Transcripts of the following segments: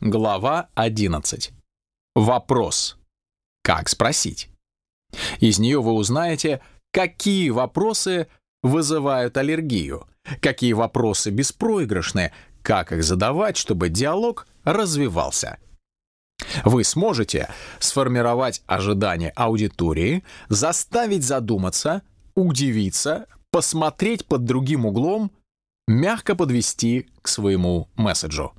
Глава 11. Вопрос. Как спросить? Из нее вы узнаете, какие вопросы вызывают аллергию, какие вопросы беспроигрышны, как их задавать, чтобы диалог развивался. Вы сможете сформировать ожидания аудитории, заставить задуматься, удивиться, посмотреть под другим углом, мягко подвести к своему месседжу.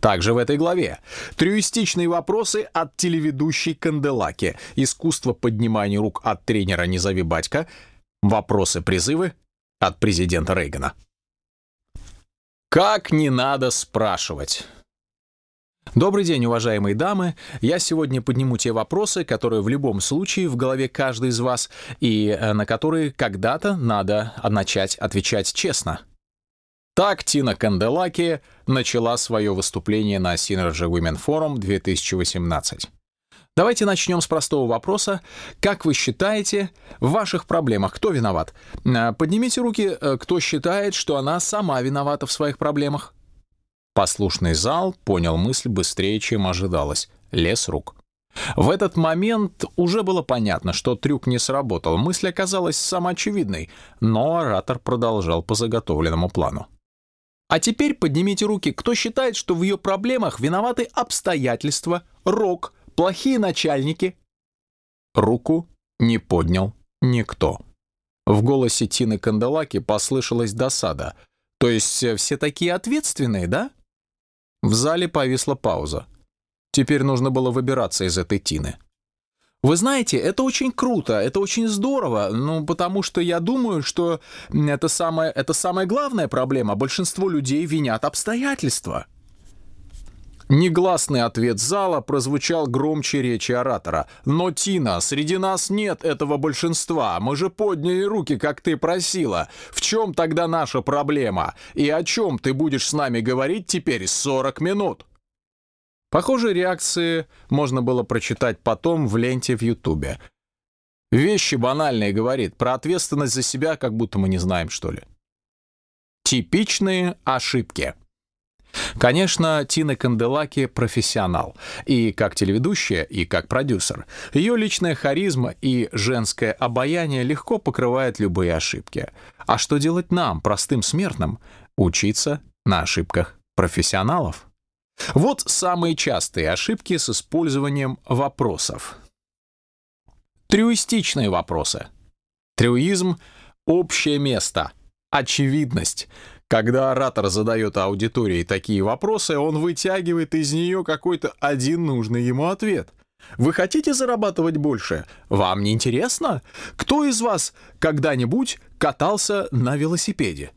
Также в этой главе трюистичные вопросы от телеведущей Канделаки, искусство поднимания рук от тренера «Не зови батька», вопросы-призывы от президента Рейгана. Как не надо спрашивать? Добрый день, уважаемые дамы. Я сегодня подниму те вопросы, которые в любом случае в голове каждой из вас и э, на которые когда-то надо начать отвечать честно. Так Тина Канделаки начала свое выступление на Synergy Women Forum 2018. Давайте начнем с простого вопроса. Как вы считаете, в ваших проблемах кто виноват? Э, поднимите руки, э, кто считает, что она сама виновата в своих проблемах. Послушный зал понял мысль быстрее, чем ожидалось. Лес рук. В этот момент уже было понятно, что трюк не сработал. Мысль оказалась самоочевидной, но оратор продолжал по заготовленному плану. А теперь поднимите руки, кто считает, что в ее проблемах виноваты обстоятельства, рок, плохие начальники. Руку не поднял никто. В голосе Тины Канделаки послышалась досада. То есть э, все такие ответственные, да? В зале повисла пауза. Теперь нужно было выбираться из этой Тины. Вы знаете, это очень круто, это очень здорово, ну, потому что я думаю, что это самая, это самая главная проблема. Большинство людей винят обстоятельства. Негласный ответ зала прозвучал громче речи оратора. «Но, Тина, среди нас нет этого большинства. Мы же подняли руки, как ты просила. В чем тогда наша проблема? И о чем ты будешь с нами говорить теперь 40 минут?» Похожие реакции можно было прочитать потом в ленте в Ютубе. Вещи банальные, говорит, про ответственность за себя, как будто мы не знаем, что ли. Типичные ошибки. Конечно, Тина Канделаки профессионал, и как телеведущая, и как продюсер. Ее личная харизма и женское обаяние легко покрывают любые ошибки. А что делать нам, простым смертным? Учиться на ошибках профессионалов. Вот самые частые ошибки с использованием вопросов. Трюистичные вопросы. Трюизм — общее место, очевидность. Когда оратор задает аудитории такие вопросы, он вытягивает из нее какой-то один нужный ему ответ. Вы хотите зарабатывать больше? Вам не интересно? Кто из вас когда-нибудь катался на велосипеде?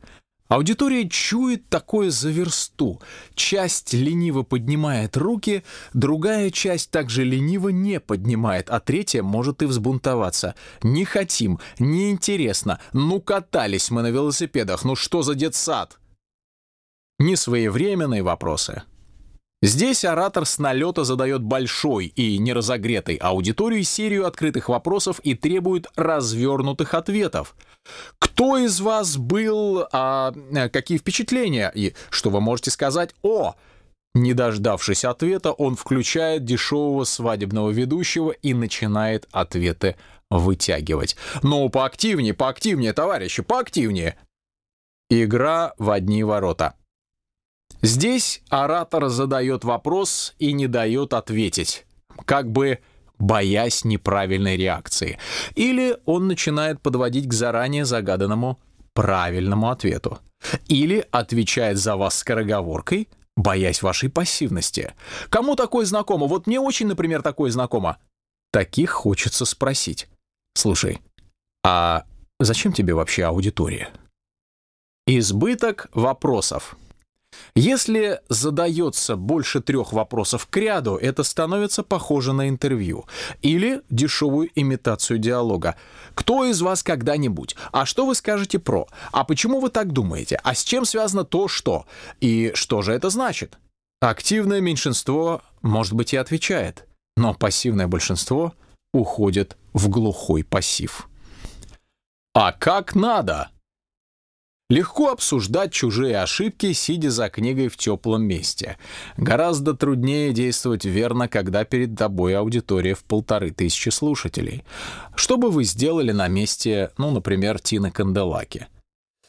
Аудитория чует такое за версту. Часть лениво поднимает руки, другая часть также лениво не поднимает, а третья может и взбунтоваться. Не хотим, не интересно. Ну катались мы на велосипедах, ну что за детсад? Несвоевременные вопросы. Здесь оратор с налета задает большой и неразогретой аудитории серию открытых вопросов и требует развернутых ответов. Кто из вас был, а, какие впечатления, и что вы можете сказать о... Не дождавшись ответа, он включает дешевого свадебного ведущего и начинает ответы вытягивать. «Ну, поактивнее, поактивнее, товарищи, поактивнее!» Игра в одни ворота. Здесь оратор задает вопрос и не дает ответить, как бы боясь неправильной реакции. Или он начинает подводить к заранее загаданному правильному ответу. Или отвечает за вас скороговоркой, боясь вашей пассивности. Кому такое знакомо? Вот мне очень, например, такое знакомо. Таких хочется спросить. Слушай, а зачем тебе вообще аудитория? Избыток вопросов. Если задается больше трех вопросов к ряду, это становится похоже на интервью или дешевую имитацию диалога. Кто из вас когда-нибудь? А что вы скажете про? А почему вы так думаете? А с чем связано то, что? И что же это значит? Активное меньшинство, может быть, и отвечает, но пассивное большинство уходит в глухой пассив. А как надо? Легко обсуждать чужие ошибки, сидя за книгой в теплом месте. Гораздо труднее действовать верно, когда перед тобой аудитория в полторы тысячи слушателей. Что бы вы сделали на месте, ну, например, Тины Канделаки?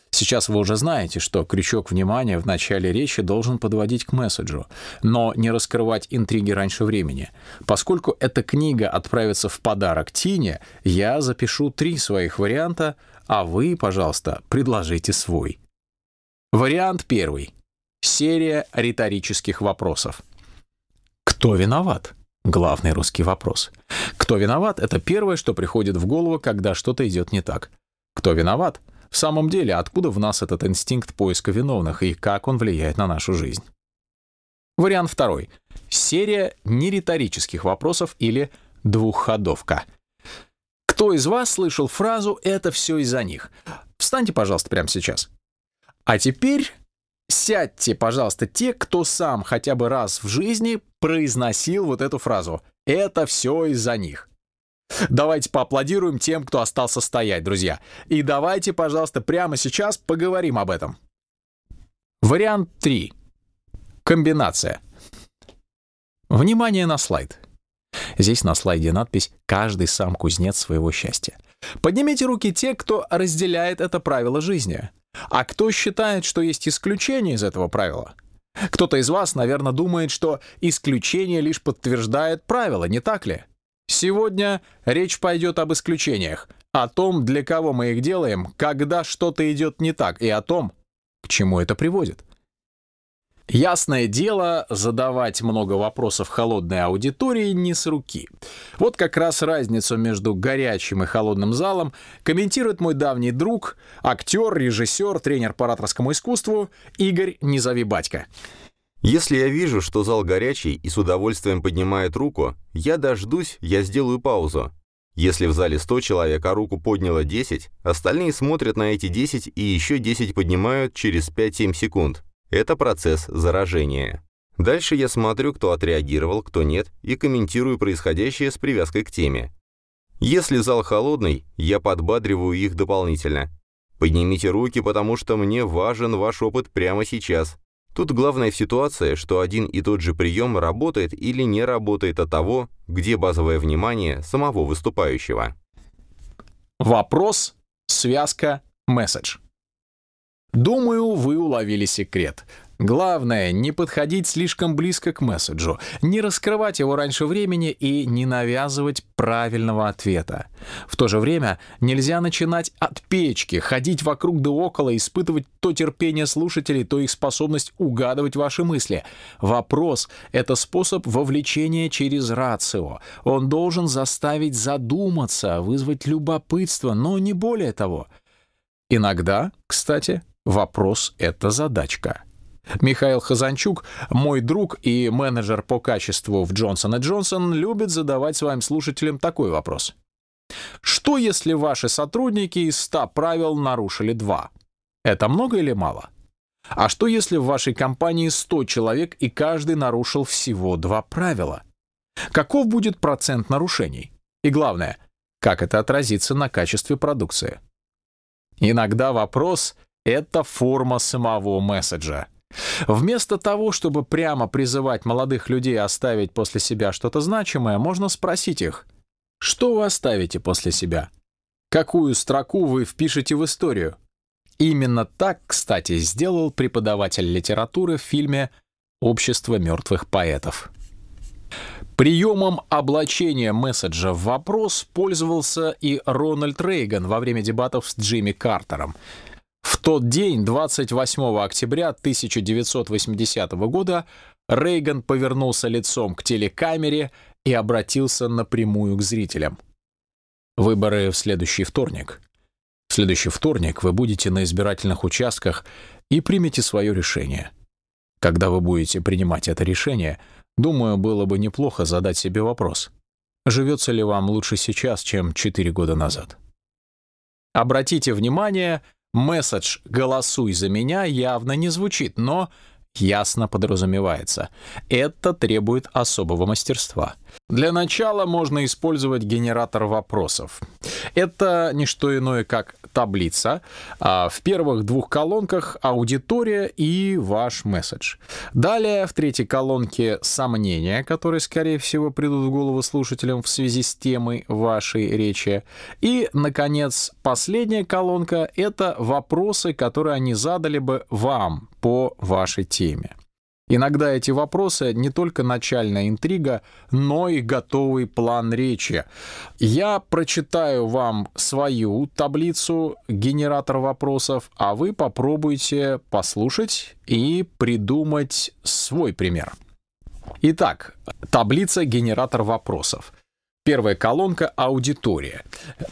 Сейчас вы уже знаете, что крючок внимания в начале речи должен подводить к месседжу, но не раскрывать интриги раньше времени. Поскольку эта книга отправится в подарок Тине, я запишу три своих варианта, а вы, пожалуйста, предложите свой. Вариант первый. Серия риторических вопросов. Кто виноват? Главный русский вопрос. Кто виноват — это первое, что приходит в голову, когда что-то идет не так. Кто виноват? В самом деле, откуда в нас этот инстинкт поиска виновных и как он влияет на нашу жизнь? Вариант второй. Серия нериторических вопросов или двухходовка. Кто из вас слышал фразу «это все из-за них»? Встаньте, пожалуйста, прямо сейчас. А теперь сядьте, пожалуйста, те, кто сам хотя бы раз в жизни произносил вот эту фразу «это все из-за них». Давайте поаплодируем тем, кто остался стоять, друзья. И давайте, пожалуйста, прямо сейчас поговорим об этом. Вариант 3. Комбинация. Внимание на слайд. Здесь на слайде надпись «Каждый сам кузнец своего счастья». Поднимите руки те, кто разделяет это правило жизни. А кто считает, что есть исключение из этого правила? Кто-то из вас, наверное, думает, что исключение лишь подтверждает правило, не так ли? Сегодня речь пойдет об исключениях, о том, для кого мы их делаем, когда что-то идет не так, и о том, к чему это приводит. Ясное дело, задавать много вопросов холодной аудитории не с руки. Вот как раз разницу между горячим и холодным залом комментирует мой давний друг, актер, режиссер, тренер по ораторскому искусству Игорь Низови Батько. Если я вижу, что зал горячий и с удовольствием поднимает руку, я дождусь, я сделаю паузу. Если в зале 100 человек, а руку подняло 10, остальные смотрят на эти 10 и еще 10 поднимают через 5-7 секунд. Это процесс заражения. Дальше я смотрю, кто отреагировал, кто нет, и комментирую происходящее с привязкой к теме. Если зал холодный, я подбадриваю их дополнительно. Поднимите руки, потому что мне важен ваш опыт прямо сейчас. Тут главная ситуация, что один и тот же прием работает или не работает от того, где базовое внимание самого выступающего. Вопрос, связка, месседж. Думаю, вы уловили секрет. Главное, не подходить слишком близко к месседжу, не раскрывать его раньше времени и не навязывать правильного ответа. В то же время нельзя начинать от печки, ходить вокруг да около, испытывать то терпение слушателей, то их способность угадывать ваши мысли. Вопрос — это способ вовлечения через рацио. Он должен заставить задуматься, вызвать любопытство, но не более того. Иногда, кстати, вопрос — это задачка. Михаил Хазанчук, мой друг и менеджер по качеству в Johnson Johnson, любит задавать своим слушателям такой вопрос. Что, если ваши сотрудники из 100 правил нарушили два? Это много или мало? А что, если в вашей компании 100 человек и каждый нарушил всего два правила? Каков будет процент нарушений? И главное, как это отразится на качестве продукции? Иногда вопрос — это форма самого месседжа. Вместо того, чтобы прямо призывать молодых людей оставить после себя что-то значимое, можно спросить их, что вы оставите после себя? Какую строку вы впишете в историю? Именно так, кстати, сделал преподаватель литературы в фильме «Общество мертвых поэтов». Приемом облачения месседжа в вопрос пользовался и Рональд Рейган во время дебатов с Джимми Картером — в тот день, 28 октября 1980 года, Рейган повернулся лицом к телекамере и обратился напрямую к зрителям. Выборы в следующий вторник. В следующий вторник вы будете на избирательных участках и примете свое решение. Когда вы будете принимать это решение, думаю, было бы неплохо задать себе вопрос. Живется ли вам лучше сейчас, чем 4 года назад? Обратите внимание, Месседж «голосуй за меня» явно не звучит, но ясно подразумевается. Это требует особого мастерства. Для начала можно использовать генератор вопросов. Это не что иное, как таблица. А, в первых двух колонках аудитория и ваш месседж. Далее в третьей колонке сомнения, которые, скорее всего, придут в голову слушателям в связи с темой вашей речи. И, наконец, последняя колонка — это вопросы, которые они задали бы вам по вашей теме. Иногда эти вопросы не только начальная интрига, но и готовый план речи. Я прочитаю вам свою таблицу генератор вопросов, а вы попробуйте послушать и придумать свой пример. Итак, таблица генератор вопросов. Первая колонка — аудитория.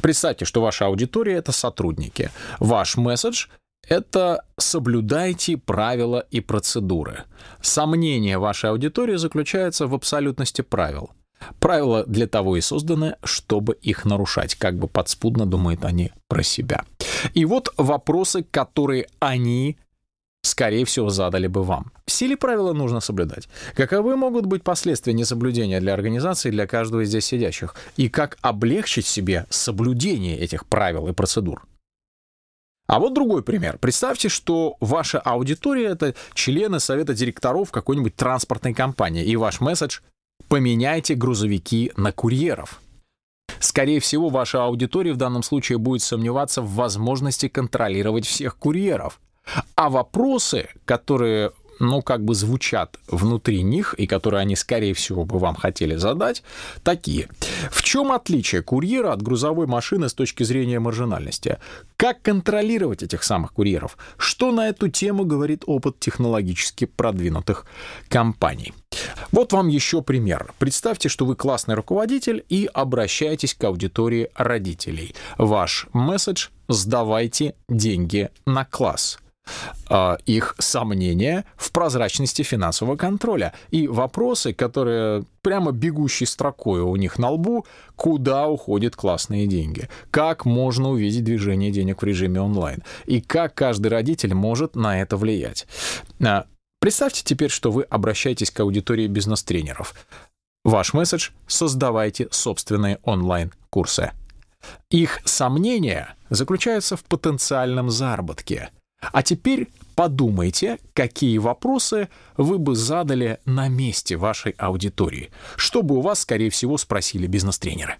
Представьте, что ваша аудитория — это сотрудники. Ваш месседж — это соблюдайте правила и процедуры. Сомнение вашей аудитории заключается в абсолютности правил. Правила для того и созданы, чтобы их нарушать, как бы подспудно думают они про себя. И вот вопросы, которые они скорее всего, задали бы вам. Все ли правила нужно соблюдать? Каковы могут быть последствия несоблюдения для организации для каждого из здесь сидящих? И как облегчить себе соблюдение этих правил и процедур? А вот другой пример. Представьте, что ваша аудитория — это члены совета директоров какой-нибудь транспортной компании, и ваш месседж — поменяйте грузовики на курьеров. Скорее всего, ваша аудитория в данном случае будет сомневаться в возможности контролировать всех курьеров. А вопросы, которые ну, как бы звучат внутри них, и которые они, скорее всего, бы вам хотели задать, такие. В чем отличие курьера от грузовой машины с точки зрения маржинальности? Как контролировать этих самых курьеров? Что на эту тему говорит опыт технологически продвинутых компаний? Вот вам еще пример. Представьте, что вы классный руководитель и обращаетесь к аудитории родителей. Ваш месседж «Сдавайте деньги на класс». А, их сомнения в прозрачности финансового контроля и вопросы, которые прямо бегущей строкой у них на лбу, куда уходят классные деньги, как можно увидеть движение денег в режиме онлайн и как каждый родитель может на это влиять. А, представьте теперь, что вы обращаетесь к аудитории бизнес-тренеров. Ваш месседж — создавайте собственные онлайн-курсы. Их сомнения заключаются в потенциальном заработке — а теперь подумайте, какие вопросы вы бы задали на месте вашей аудитории, чтобы у вас, скорее всего, спросили бизнес-тренеры.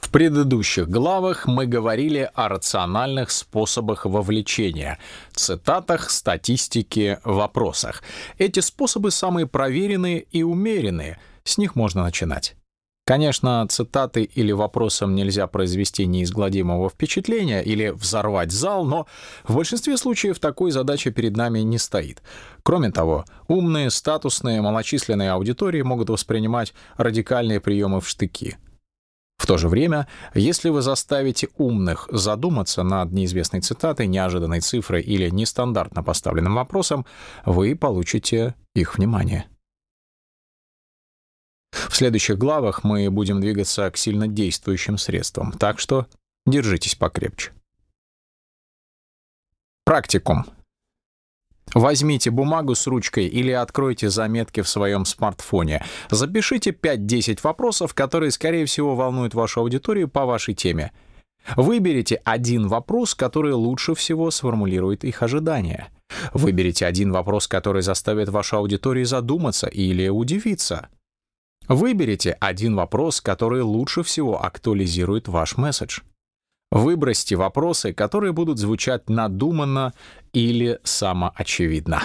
В предыдущих главах мы говорили о рациональных способах вовлечения, цитатах, статистике, вопросах. Эти способы самые проверенные и умеренные, с них можно начинать. Конечно, цитаты или вопросом нельзя произвести неизгладимого впечатления или взорвать зал, но в большинстве случаев такой задачи перед нами не стоит. Кроме того, умные, статусные, малочисленные аудитории могут воспринимать радикальные приемы в штыки. В то же время, если вы заставите умных задуматься над неизвестной цитатой, неожиданной цифрой или нестандартно поставленным вопросом, вы получите их внимание. В следующих главах мы будем двигаться к сильно действующим средствам, так что держитесь покрепче. Практикум. Возьмите бумагу с ручкой или откройте заметки в своем смартфоне. Запишите 5-10 вопросов, которые, скорее всего, волнуют вашу аудиторию по вашей теме. Выберите один вопрос, который лучше всего сформулирует их ожидания. Выберите один вопрос, который заставит вашу аудиторию задуматься или удивиться. Выберите один вопрос, который лучше всего актуализирует ваш месседж. Выбросьте вопросы, которые будут звучать надуманно или самоочевидно.